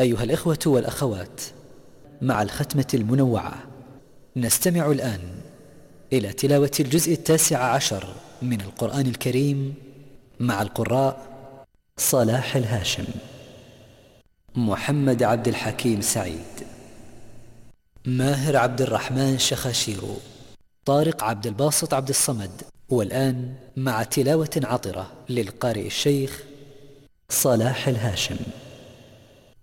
أيها الإخوة والأخوات مع الختمة المنوعة نستمع الآن إلى تلاوة الجزء التاسع عشر من القرآن الكريم مع القراء صلاح الهاشم محمد عبد الحكيم سعيد ماهر عبد الرحمن شخاشيرو طارق عبد الباسط عبد الصمد والآن مع تلاوة عطرة للقارئ الشيخ صلاح الهاشم.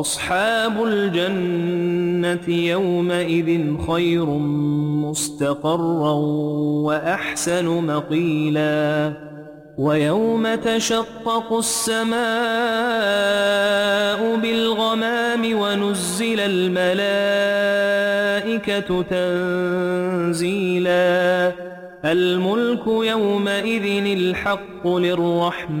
اصحاب الجنة يومئذ خير مستقرا واحسن مقيلا ويوم تشقق السماء بالغمام ونزل الملائكة تنزيلا الملك يومئذ الحق للرحمن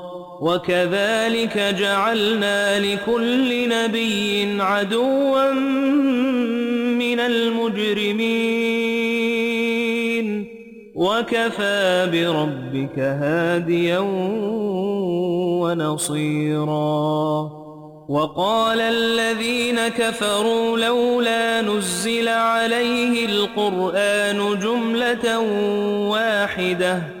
وَكَذَلِكَ جَعَلْنَا لِكُلِّ نَبِيٍّ عَدُوًّا مِنَ الْمُجْرِمِينَ وَكَفَى بِرَبِّكَ هَادِيًا وَنَصِيرًا وقال الذين كفروا لولا نزل عليه القرآن جملة واحدة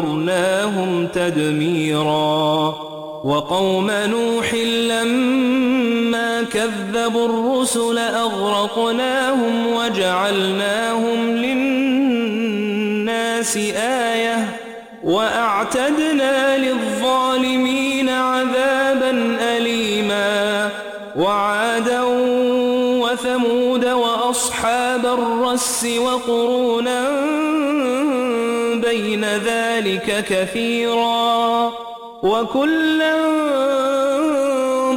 دمرناهم تدميرا وقوم نوح لما كذبوا الرسل أغرقناهم وجعلناهم للناس آية وأعتدنا للظالمين عذابا أليما وعادا وثمود وأصحاب الرس وقرونا بين ذلك كثيرا وكلا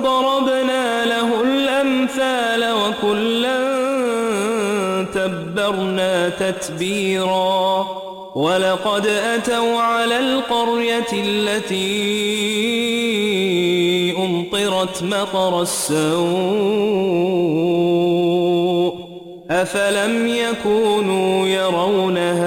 ضربنا له الأمثال وكلا تبرنا تتبيرا ولقد أتوا على القرية التي أمطرت مطر السوء أفلم يكونوا يرونها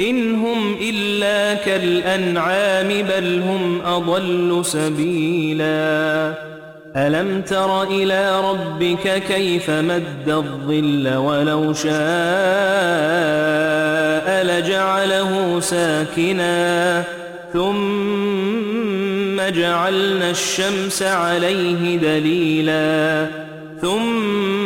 إن هم إلا كالأنعام بل هم أضل سبيلا. ألم تر إلى ربك كيف مد الظل ولو شاء لجعله ساكنا؟ ثم جعلنا الشمس عليه دليلا. ثم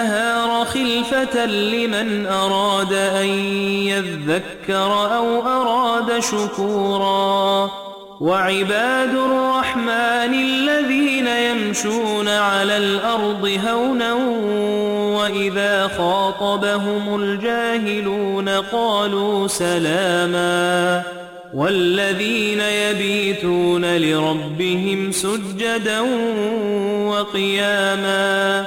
النهار خلفة لمن أراد أن يذكر أو أراد شكورا. وعباد الرحمن الذين يمشون على الأرض هونا وإذا خاطبهم الجاهلون قالوا سلاما. والذين يبيتون لربهم سجدا وقياما.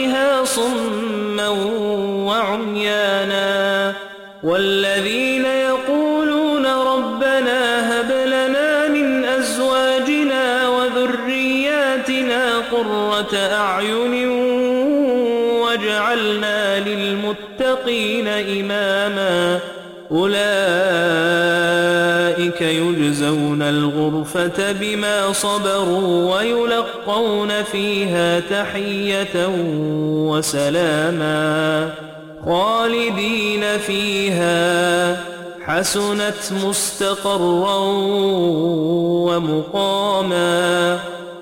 قرة أعين واجعلنا للمتقين إماما أولئك يجزون الغرفة بما صبروا ويلقون فيها تحية وسلاما خالدين فيها حسنت مستقرا ومقاما